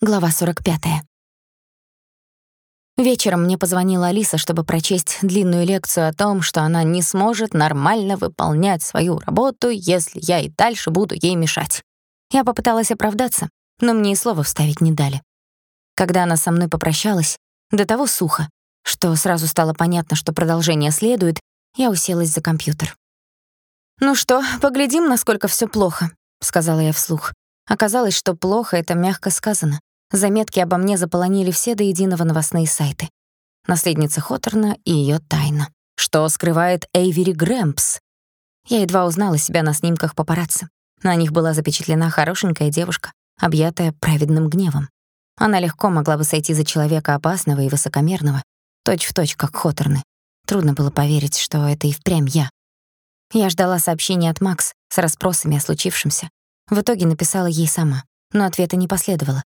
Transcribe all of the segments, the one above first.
Глава 45. Вечером мне позвонила Алиса, чтобы прочесть длинную лекцию о том, что она не сможет нормально выполнять свою работу, если я и дальше буду ей мешать. Я попыталась оправдаться, но мне и слова вставить не дали. Когда она со мной попрощалась, до того сухо, что сразу стало понятно, что продолжение следует, я уселась за компьютер. «Ну что, поглядим, насколько всё плохо», — сказала я вслух. Оказалось, что плохо — это мягко сказано. Заметки обо мне заполонили все до единого новостные сайты. Наследница Хоторна и её тайна. Что скрывает Эйвери Грэмпс? Я едва узнала себя на снимках папарацци. На них была запечатлена хорошенькая девушка, объятая праведным гневом. Она легко могла бы сойти за человека опасного и высокомерного, точь-в-точь, точь, как Хоторны. Трудно было поверить, что это и впрямь я. Я ждала сообщения от Макс с расспросами о случившемся. В итоге написала ей сама, но ответа не последовало.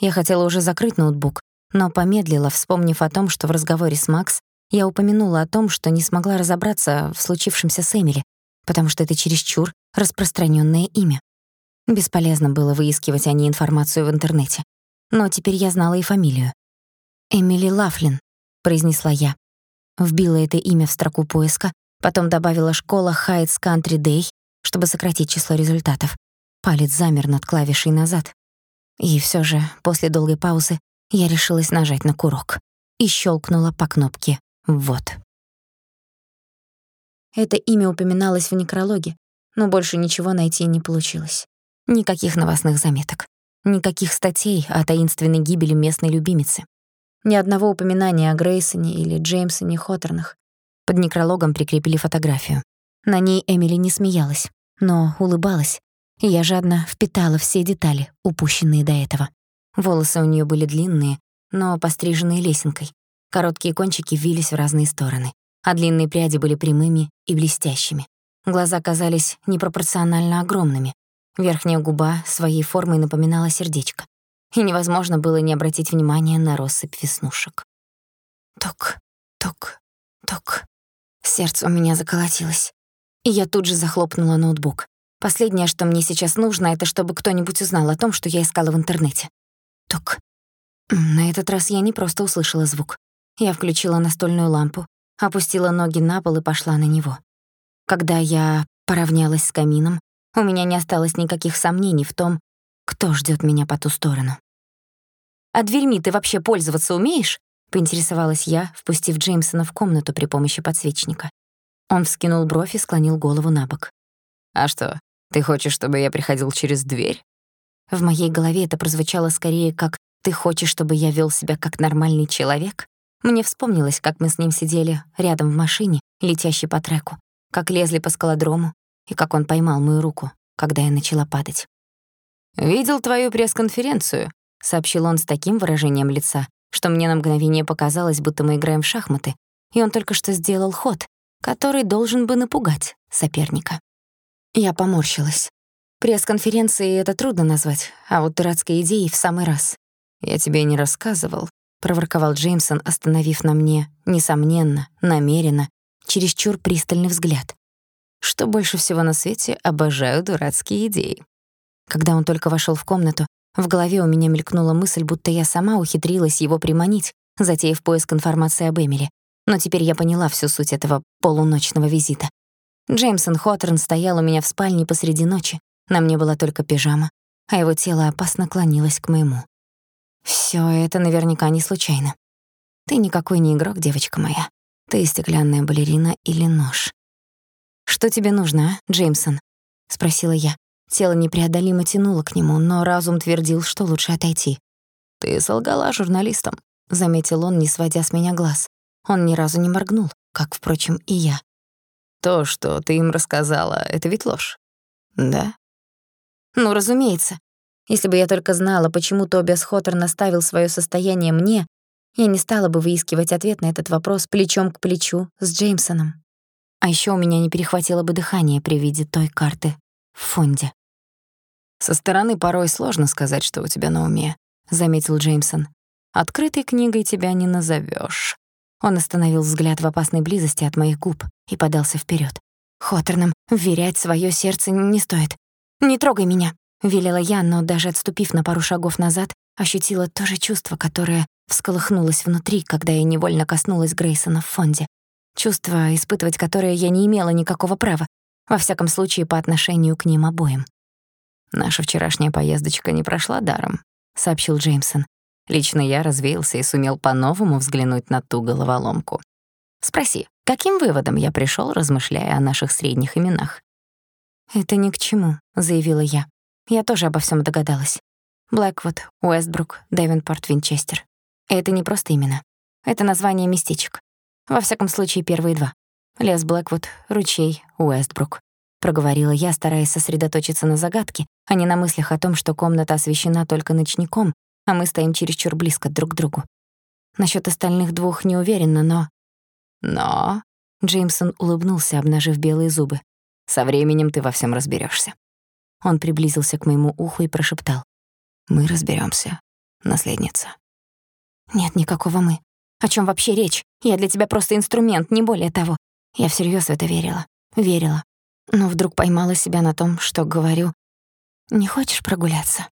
Я хотела уже закрыть ноутбук, но помедлила, вспомнив о том, что в разговоре с Макс я упомянула о том, что не смогла разобраться в случившемся с Эмили, потому что это чересчур распространённое имя. Бесполезно было выискивать о ней информацию в интернете. Но теперь я знала и фамилию. «Эмили Лафлин», — произнесла я. Вбила это имя в строку поиска, потом добавила «школа Хайтс Кантри Дэй», чтобы сократить число результатов. Палец замер над клавишей назад. И всё же, после долгой паузы, я решилась нажать на курок и щёлкнула по кнопке «Вот». Это имя упоминалось в некрологе, но больше ничего найти не получилось. Никаких новостных заметок, никаких статей о таинственной гибели местной любимицы. Ни одного упоминания о Грейсоне или Джеймсоне Хоторнах. Под некрологом прикрепили фотографию. На ней Эмили не смеялась, но улыбалась, я жадно впитала все детали, упущенные до этого. Волосы у неё были длинные, но постриженные лесенкой. Короткие кончики вились в разные стороны, а длинные пряди были прямыми и блестящими. Глаза казались непропорционально огромными. Верхняя губа своей формой напоминала сердечко. И невозможно было не обратить внимания на россыпь веснушек. Ток, ток, ток. Сердце у меня заколотилось. И я тут же захлопнула ноутбук. Последнее, что мне сейчас нужно, это чтобы кто-нибудь узнал о том, что я искала в интернете. Тук. На этот раз я не просто услышала звук. Я включила настольную лампу, опустила ноги на пол и пошла на него. Когда я поравнялась с камином, у меня не осталось никаких сомнений в том, кто ждёт меня по ту сторону. «А дверьми ты вообще пользоваться умеешь?» — поинтересовалась я, впустив Джеймсона в комнату при помощи подсвечника. Он вскинул бровь и склонил голову на бок. «А что, ты хочешь, чтобы я приходил через дверь? В моей голове это прозвучало скорее как «ты хочешь, чтобы я вел себя как нормальный человек?» Мне вспомнилось, как мы с ним сидели рядом в машине, летящей по треку, как лезли по скалодрому, и как он поймал мою руку, когда я начала падать. «Видел твою пресс-конференцию», — сообщил он с таким выражением лица, что мне на мгновение показалось, будто мы играем в шахматы, и он только что сделал ход, который должен бы напугать соперника. Я поморщилась. Пресс-конференции это трудно назвать, а вот дурацкие идеи в самый раз. «Я тебе не рассказывал», — проворковал Джеймсон, остановив на мне, несомненно, намеренно, чересчур пристальный взгляд. «Что больше всего на свете обожаю дурацкие идеи». Когда он только вошёл в комнату, в голове у меня мелькнула мысль, будто я сама ухитрилась его приманить, затеяв поиск информации об Эмили. Но теперь я поняла всю суть этого полуночного визита. Джеймсон Хоторн стоял у меня в спальне посреди ночи. На мне была только пижама, а его тело опасно клонилось к моему. Всё это наверняка не случайно. Ты никакой не игрок, девочка моя. Ты стеклянная балерина или нож. «Что тебе нужно, а, Джеймсон?» — спросила я. Тело непреодолимо тянуло к нему, но разум твердил, что лучше отойти. «Ты солгала журналистам», — заметил он, не сводя с меня глаз. Он ни разу не моргнул, как, впрочем, и я. То, что ты им рассказала, это ведь ложь. Да? Ну, разумеется. Если бы я только знала, почему Тобиас Хоттер наставил своё состояние мне, я не стала бы выискивать ответ на этот вопрос плечом к плечу с Джеймсоном. А ещё у меня не перехватило бы дыхание при виде той карты в фонде. «Со стороны порой сложно сказать, что у тебя на уме», — заметил Джеймсон. «Открытой книгой тебя не назовёшь. Он остановил взгляд в опасной близости от моих губ и подался вперёд. Хоторнам вверять своё сердце не стоит. «Не трогай меня», — велела я, но даже отступив на пару шагов назад, ощутила то же чувство, которое всколыхнулось внутри, когда я невольно коснулась Грейсона в фонде. Чувство, испытывать которое я не имела никакого права, во всяком случае по отношению к ним обоим. «Наша вчерашняя поездочка не прошла даром», — сообщил Джеймсон. «Лично я развеялся и сумел по-новому взглянуть на ту головоломку. Спроси, каким выводом я пришёл, размышляя о наших средних именах?» «Это ни к чему», — заявила я. Я тоже обо всём догадалась. Блэквуд, Уэстбрук, Дэвенпорт, Винчестер. это не просто имена. Это название местечек. Во всяком случае, первые два. Лес Блэквуд, ручей, Уэстбрук. Проговорила я, стараясь сосредоточиться на загадке, а не на мыслях о том, что комната освещена только ночником, а мы стоим чересчур близко друг к другу. Насчёт остальных двух не уверена, но... Но... Джеймсон улыбнулся, обнажив белые зубы. Со временем ты во всем разберешься. Он приблизился к моему уху и прошептал. Мы разберемся, наследница. Нет никакого «мы». О чем вообще речь? Я для тебя просто инструмент, не более того. Я всерьез в это верила. Верила. Но вдруг поймала себя на том, что говорю «Не хочешь прогуляться?»